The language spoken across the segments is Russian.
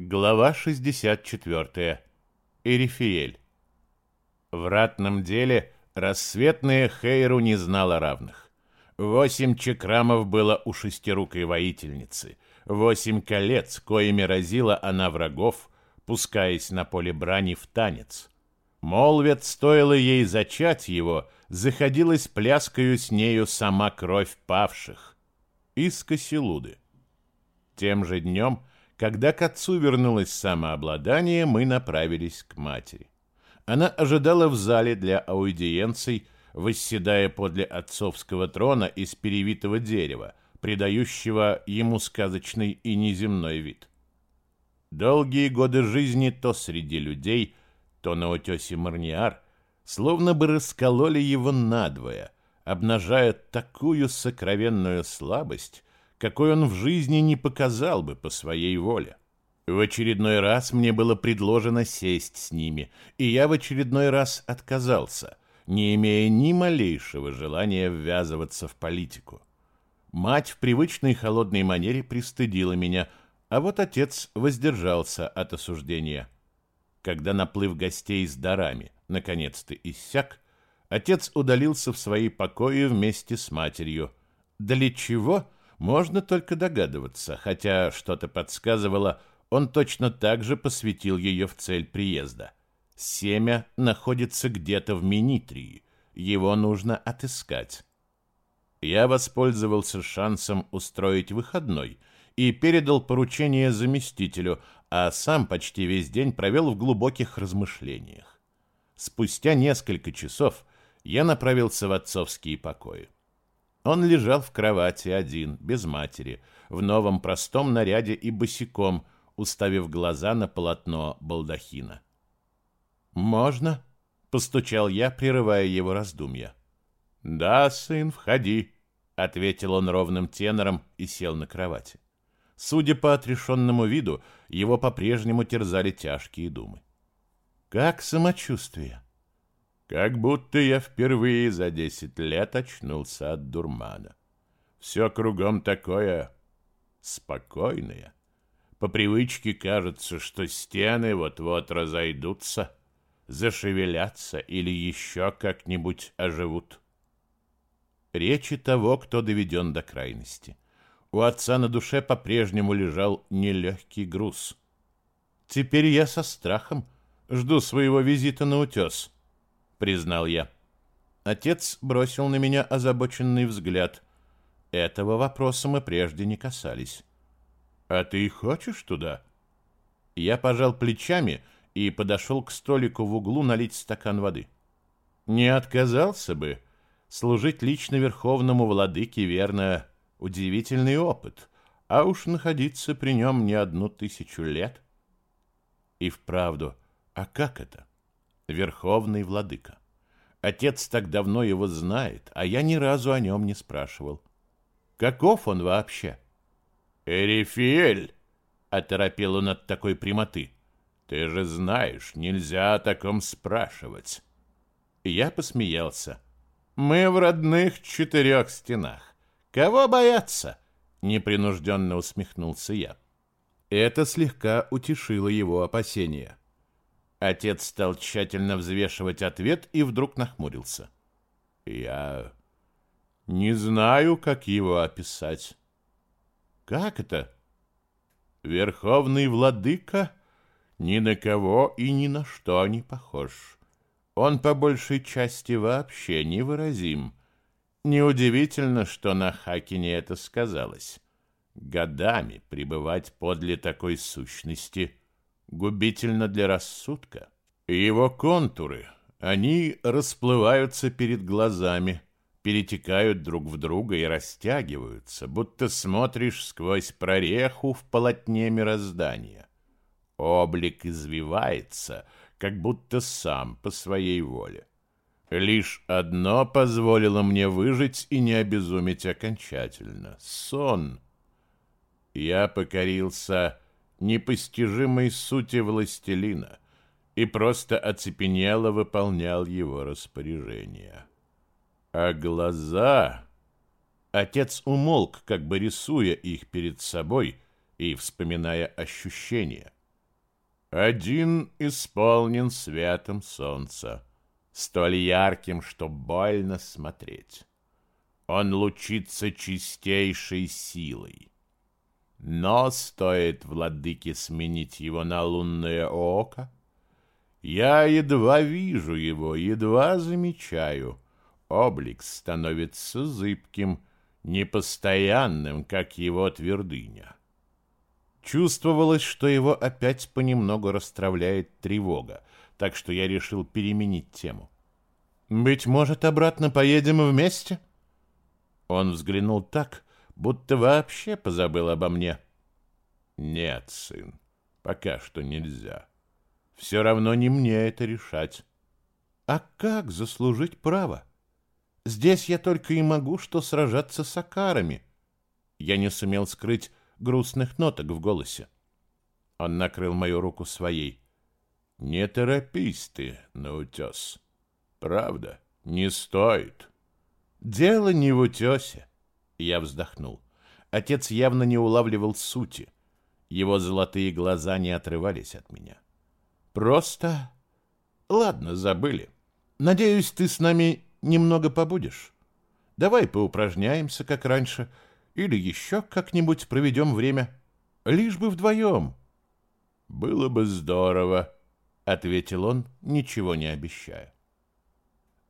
Глава 64. Эрифиэль. В ратном деле рассветная Хейру не знала равных. Восемь чекрамов было у шестирукой воительницы, восемь колец, коими разила она врагов, пускаясь на поле брани в танец. Молвет, стоило ей зачать его, заходилась пляскою с нею сама кровь павших. Из Косилуды. Тем же днем, когда к отцу вернулось самообладание, мы направились к матери. Она ожидала в зале для аудиенций, восседая подле отцовского трона из перевитого дерева, придающего ему сказочный и неземной вид. Долгие годы жизни то среди людей, то на утесе Марниар, словно бы раскололи его надвое, обнажая такую сокровенную слабость, какой он в жизни не показал бы по своей воле. В очередной раз мне было предложено сесть с ними, и я в очередной раз отказался, не имея ни малейшего желания ввязываться в политику. Мать в привычной холодной манере пристыдила меня, а вот отец воздержался от осуждения. Когда наплыв гостей с дарами наконец-то иссяк, отец удалился в свои покои вместе с матерью. Для чего? Можно только догадываться, хотя что-то подсказывало, он точно так же посвятил ее в цель приезда. Семя находится где-то в Минитрии, его нужно отыскать. Я воспользовался шансом устроить выходной и передал поручение заместителю, а сам почти весь день провел в глубоких размышлениях. Спустя несколько часов я направился в отцовские покои. Он лежал в кровати один, без матери, в новом простом наряде и босиком, уставив глаза на полотно балдахина. «Можно?» — постучал я, прерывая его раздумья. «Да, сын, входи», — ответил он ровным тенором и сел на кровати. Судя по отрешенному виду, его по-прежнему терзали тяжкие думы. «Как самочувствие?» Как будто я впервые за десять лет очнулся от дурмана. Все кругом такое спокойное. По привычке кажется, что стены вот-вот разойдутся, зашевелятся или еще как-нибудь оживут. Речи того, кто доведен до крайности. У отца на душе по-прежнему лежал нелегкий груз. Теперь я со страхом жду своего визита на утес — признал я. Отец бросил на меня озабоченный взгляд. Этого вопроса мы прежде не касались. А ты хочешь туда? Я пожал плечами и подошел к столику в углу налить стакан воды. Не отказался бы. Служить лично верховному владыке, верно, удивительный опыт, а уж находиться при нем не одну тысячу лет. И вправду, а как это? Верховный владыка. Отец так давно его знает, а я ни разу о нем не спрашивал. Каков он вообще? Эрифиэль, оторопел он от такой прямоты. Ты же знаешь, нельзя о таком спрашивать. Я посмеялся. Мы в родных четырех стенах. Кого бояться? Непринужденно усмехнулся я. Это слегка утешило его опасения. Отец стал тщательно взвешивать ответ и вдруг нахмурился. Я не знаю, как его описать. Как это? Верховный владыка ни на кого и ни на что не похож. Он по большей части вообще невыразим. Неудивительно, что на Хакине это сказалось. Годами пребывать подле такой сущности губительно для рассудка. Его контуры, они расплываются перед глазами, перетекают друг в друга и растягиваются, будто смотришь сквозь прореху в полотне мироздания. Облик извивается, как будто сам по своей воле. Лишь одно позволило мне выжить и не обезуметь окончательно — сон. Я покорился непостижимой сути властелина и просто оцепенело выполнял его распоряжения. А глаза... Отец умолк, как бы рисуя их перед собой и вспоминая ощущения. Один исполнен светом солнца, столь ярким, что больно смотреть. Он лучится чистейшей силой. Но стоит владыке сменить его на лунное око, я едва вижу его, едва замечаю. Облик становится зыбким, непостоянным, как его твердыня. Чувствовалось, что его опять понемногу расстравляет тревога, так что я решил переменить тему. «Быть может, обратно поедем вместе?» Он взглянул так, будто вообще позабыл обо мне. «Нет, сын, пока что нельзя. Все равно не мне это решать». «А как заслужить право? Здесь я только и могу что сражаться с акарами». Я не сумел скрыть грустных ноток в голосе. Он накрыл мою руку своей. «Не торопись ты на утес. Правда, не стоит». «Дело не в утесе», — я вздохнул. Отец явно не улавливал сути. Его золотые глаза не отрывались от меня. «Просто...» «Ладно, забыли. Надеюсь, ты с нами немного побудешь. Давай поупражняемся, как раньше, или еще как-нибудь проведем время. Лишь бы вдвоем». «Было бы здорово», — ответил он, ничего не обещая.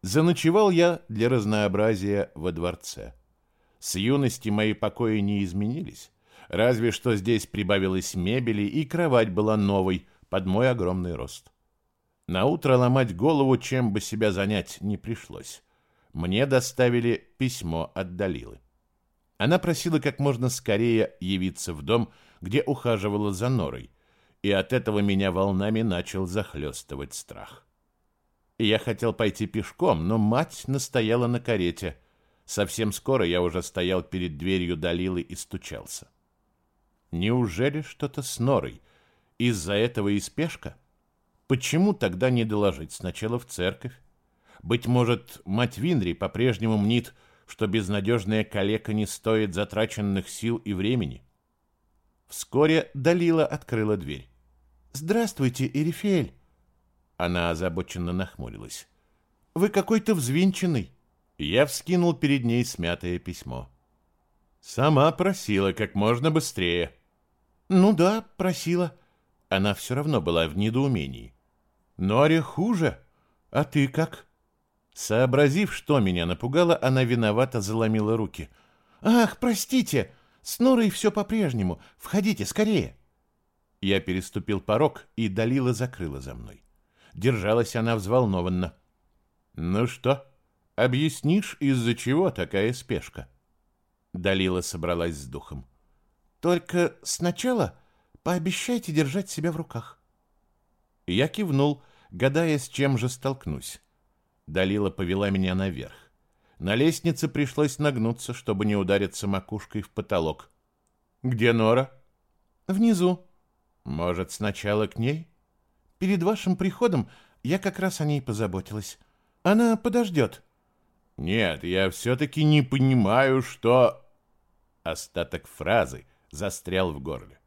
Заночевал я для разнообразия во дворце. С юности мои покои не изменились, разве что здесь прибавилось мебели, и кровать была новой под мой огромный рост. На утро ломать голову, чем бы себя занять, не пришлось. Мне доставили письмо от Далилы. Она просила как можно скорее явиться в дом, где ухаживала за Норой, и от этого меня волнами начал захлестывать страх. Я хотел пойти пешком, но мать настояла на карете. Совсем скоро я уже стоял перед дверью Далилы и стучался. Неужели что-то с Норой? Из-за этого и спешка? Почему тогда не доложить сначала в церковь? Быть может, мать Винри по-прежнему мнит, что безнадежная калека не стоит затраченных сил и времени? Вскоре Далила открыла дверь. «Здравствуйте, Эрифель!» Она озабоченно нахмурилась. «Вы какой-то взвинченный!» Я вскинул перед ней смятое письмо. «Сама просила как можно быстрее». «Ну да, просила». Она все равно была в недоумении. «Норе хуже. А ты как?» Сообразив, что меня напугало, она виновато заломила руки. «Ах, простите! С Норой все по-прежнему. Входите скорее!» Я переступил порог, и Далила закрыла за мной. Держалась она взволнованно. «Ну что, объяснишь, из-за чего такая спешка?» Далила собралась с духом. «Только сначала пообещайте держать себя в руках». Я кивнул, гадая, с чем же столкнусь. Далила повела меня наверх. На лестнице пришлось нагнуться, чтобы не удариться макушкой в потолок. «Где Нора?» «Внизу». «Может, сначала к ней?» Перед вашим приходом я как раз о ней позаботилась. Она подождет». «Нет, я все-таки не понимаю, что...» Остаток фразы застрял в горле.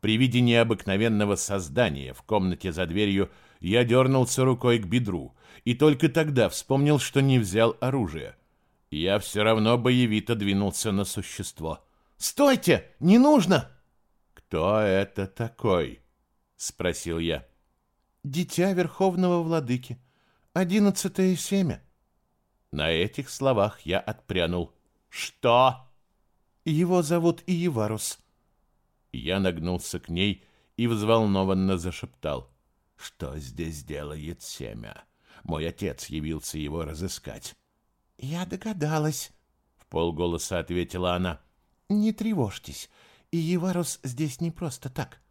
При виде необыкновенного создания в комнате за дверью я дернулся рукой к бедру и только тогда вспомнил, что не взял оружие. Я все равно боевито двинулся на существо. «Стойте! Не нужно!» «Кто это такой?» — спросил я дитя Верховного Владыки, одиннадцатое семя. На этих словах я отпрянул. Что? Его зовут Иеварус. Я нагнулся к ней и взволнованно зашептал. Что здесь делает семя? Мой отец явился его разыскать. Я догадалась, в полголоса ответила она. Не тревожьтесь, Иеварус здесь не просто так.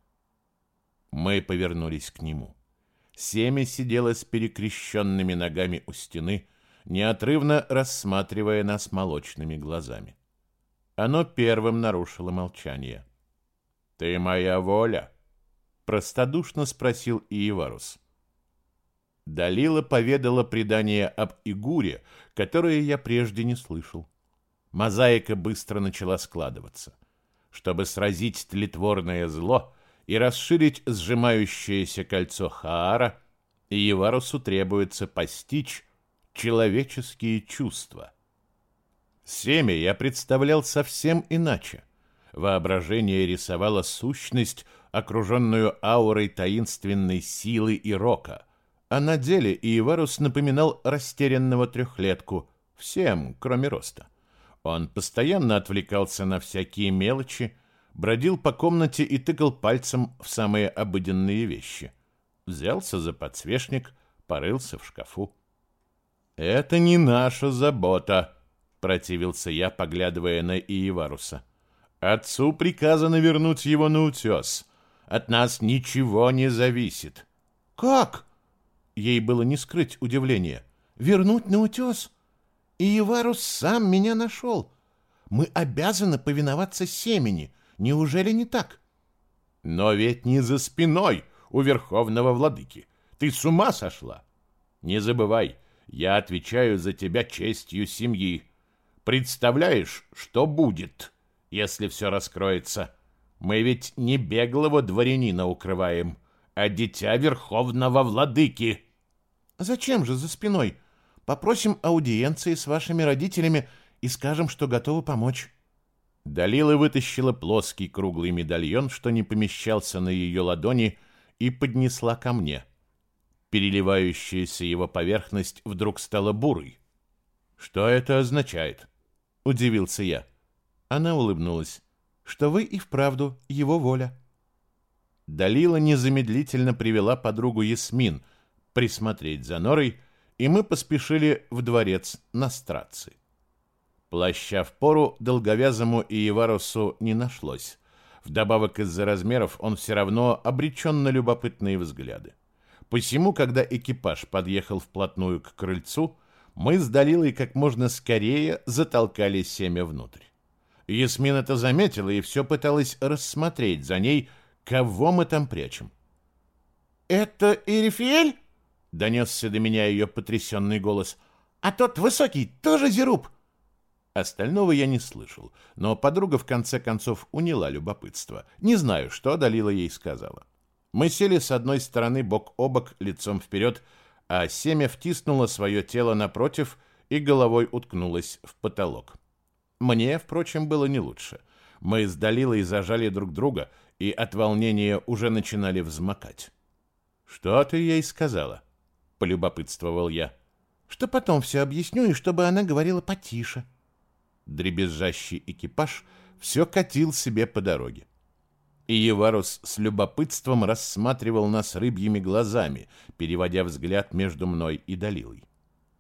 Мы повернулись к нему. Семя сидело с перекрещенными ногами у стены, неотрывно рассматривая нас молочными глазами. Оно первым нарушило молчание. «Ты моя воля?» — простодушно спросил Иеварус. Далила поведала предание об Игуре, которое я прежде не слышал. Мозаика быстро начала складываться. Чтобы сразить тлетворное зло, и расширить сжимающееся кольцо Хаара, и Еварусу требуется постичь человеческие чувства. Семя я представлял совсем иначе. Воображение рисовало сущность, окруженную аурой таинственной силы и рока, а на деле Иеварус напоминал растерянного трехлетку, всем, кроме роста. Он постоянно отвлекался на всякие мелочи, бродил по комнате и тыкал пальцем в самые обыденные вещи. Взялся за подсвечник, порылся в шкафу. «Это не наша забота», — противился я, поглядывая на Иеваруса. «Отцу приказано вернуть его на утес. От нас ничего не зависит». «Как?» Ей было не скрыть удивление. «Вернуть на утес? Иеварус сам меня нашел. Мы обязаны повиноваться семени. Неужели не так?» «Но ведь не за спиной у верховного владыки. Ты с ума сошла? Не забывай, я отвечаю за тебя честью семьи. Представляешь, что будет, если все раскроется? Мы ведь не беглого дворянина укрываем, а дитя верховного владыки. Зачем же за спиной? Попросим аудиенции с вашими родителями и скажем, что готовы помочь. Далила вытащила плоский круглый медальон, что не помещался на ее ладони, и поднесла ко мне. — Переливающаяся его поверхность вдруг стала бурой. «Что это означает?» — удивился я. Она улыбнулась. «Что вы и вправду его воля». Далила незамедлительно привела подругу Ясмин присмотреть за Норой, и мы поспешили в дворец на страцы. Плаща в пору долговязому и Еварусу не нашлось. Вдобавок из-за размеров он все равно обречен на любопытные взгляды. Посему, когда экипаж подъехал вплотную к крыльцу, мы с Далилой как можно скорее затолкали семя внутрь. Ясмин это заметила и все пыталась рассмотреть за ней, кого мы там прячем. «Это Ирифель?» — донесся до меня ее потрясенный голос. «А тот высокий тоже Зеруб?» Остального я не слышал, но подруга в конце концов уняла любопытство. Не знаю, что Далила ей сказала. Мы сели с одной стороны бок о бок, лицом вперед, а семя втиснуло свое тело напротив и головой уткнулось в потолок. Мне, впрочем, было не лучше. Мы с Далилой зажали друг друга и от волнения уже начинали взмокать. «Что ты ей сказала?» — полюбопытствовал я. «Что потом все объясню, и чтобы она говорила потише». Дребезжащий экипаж все катил себе по дороге и Еварус с любопытством рассматривал нас рыбьими глазами, переводя взгляд между мной и Далилой.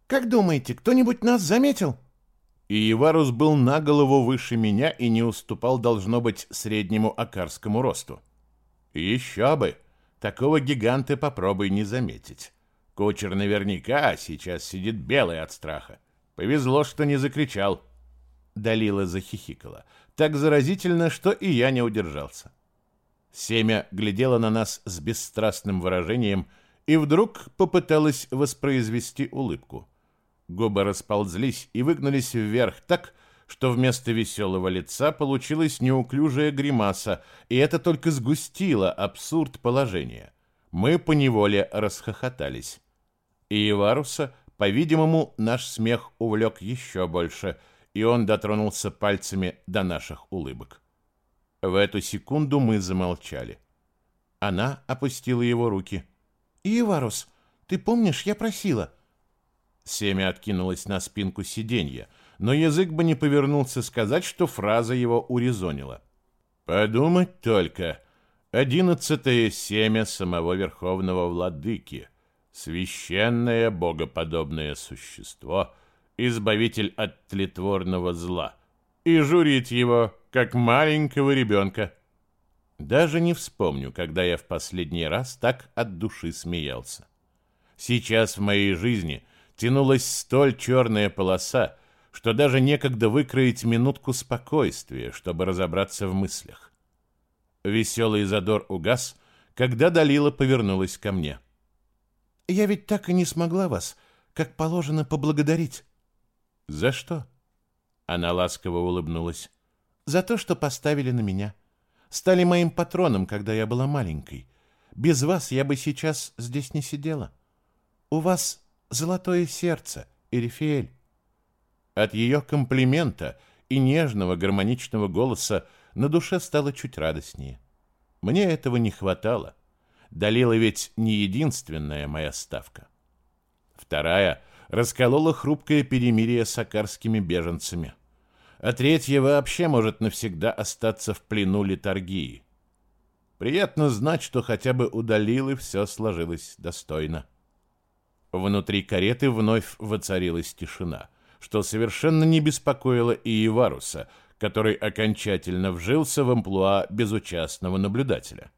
«Как думаете, кто-нибудь нас заметил?» И Еварус был на голову выше меня и не уступал, должно быть, среднему акарскому росту. Еще бы! Такого гиганта попробуй не заметить. Кучер наверняка сейчас сидит белый от страха. Повезло, что не закричал. Далила захихикала. Так заразительно, что и я не удержался. Семя глядело на нас с бесстрастным выражением и вдруг попыталась воспроизвести улыбку. Губы расползлись и выгнулись вверх так, что вместо веселого лица получилась неуклюжая гримаса, и это только сгустило абсурд положения. Мы поневоле расхохотались. И Иваруса, по-видимому, наш смех увлек еще больше, и он дотронулся пальцами до наших улыбок. В эту секунду мы замолчали. Она опустила его руки. «Иварус, ты помнишь, я просила?» Семя откинулось на спинку сиденья, но язык бы не повернулся сказать, что фраза его урезонила. «Подумать только! Одиннадцатое семя самого Верховного Владыки, священное богоподобное существо, избавитель от тлетворного зла, и журить его как маленького ребенка. Даже не вспомню, когда я в последний раз так от души смеялся. Сейчас в моей жизни тянулась столь черная полоса, что даже некогда выкроить минутку спокойствия, чтобы разобраться в мыслях. Веселый задор угас, когда Далила повернулась ко мне. «Я ведь так и не смогла вас, как положено, поблагодарить». «За что?» Она ласково улыбнулась за то, что поставили на меня. стали моим патроном, когда я была маленькой. Без вас я бы сейчас здесь не сидела. У вас золотое сердце, Эрифиэль. От ее комплимента и нежного гармоничного голоса на душе стало чуть радостнее. Мне этого не хватало. Далила ведь не единственная моя ставка. Вторая расколола хрупкое перемирие с акарскими беженцами. А третья вообще может навсегда остаться в плену литургии. Приятно знать, что хотя бы у Далилы все сложилось достойно. Внутри кареты вновь воцарилась тишина, что совершенно не беспокоило и Иваруса, который окончательно вжился в амплуа безучастного наблюдателя.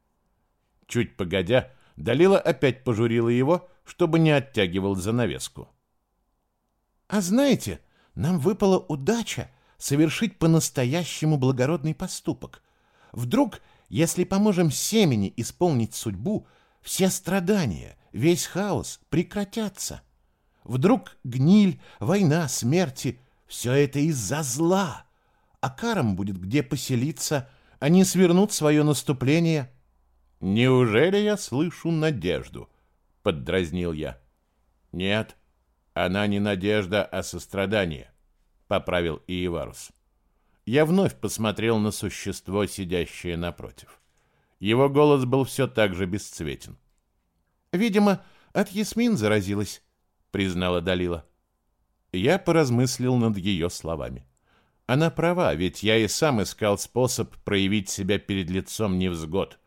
Чуть погодя, Далила опять пожурила его, чтобы не оттягивал занавеску. «А знаете, нам выпала удача совершить по-настоящему благородный поступок. Вдруг, если поможем семени исполнить судьбу, все страдания, весь хаос прекратятся. Вдруг гниль, война, смерти — все это из-за зла. А карам будет где поселиться, они свернут свое наступление. «Неужели я слышу надежду?» — поддразнил я. «Нет, она не надежда, а сострадание», — поправил Иеварус. Я вновь посмотрел на существо, сидящее напротив. Его голос был все так же бесцветен. Видимо, от Ясмин заразилась, признала Далила. Я поразмыслил над ее словами. Она права, ведь я и сам искал способ проявить себя перед лицом невзгод.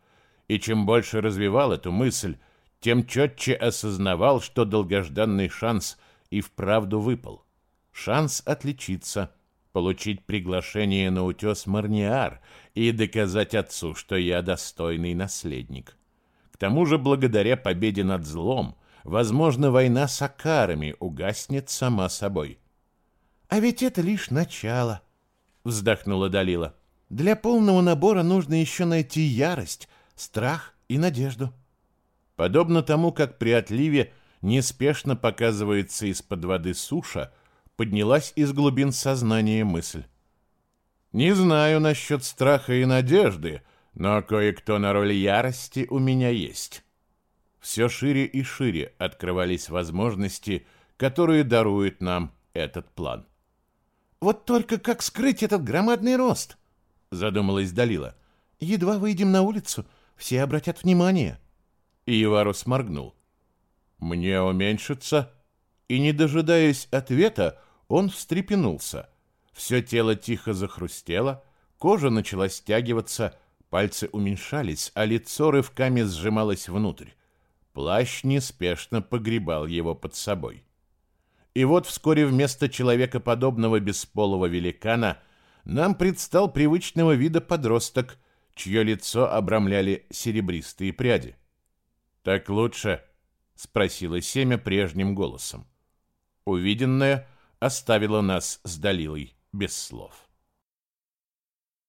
И чем больше развивал эту мысль, тем четче осознавал, что долгожданный шанс и вправду выпал. Шанс отличиться, получить приглашение на утес Марниар и доказать отцу, что я достойный наследник тому же, благодаря победе над злом, возможно, война с Акарами угаснет сама собой. «А ведь это лишь начало», — вздохнула Далила. «Для полного набора нужно еще найти ярость, страх и надежду». Подобно тому, как при отливе неспешно показывается из-под воды суша, поднялась из глубин сознания мысль. «Не знаю насчет страха и надежды», но кое-кто на роль ярости у меня есть. Все шире и шире открывались возможности, которые дарует нам этот план. «Вот только как скрыть этот громадный рост?» — задумалась Далила. «Едва выйдем на улицу, все обратят внимание». Иварус моргнул. «Мне уменьшиться?» И, не дожидаясь ответа, он встрепенулся. Все тело тихо захрустело, кожа начала стягиваться, Пальцы уменьшались, а лицо рывками сжималось внутрь. Плащ неспешно погребал его под собой. И вот вскоре вместо человекоподобного бесполого великана нам предстал привычного вида подросток, чье лицо обрамляли серебристые пряди. «Так лучше?» — спросила Семя прежним голосом. Увиденное оставило нас с Далилой без слов.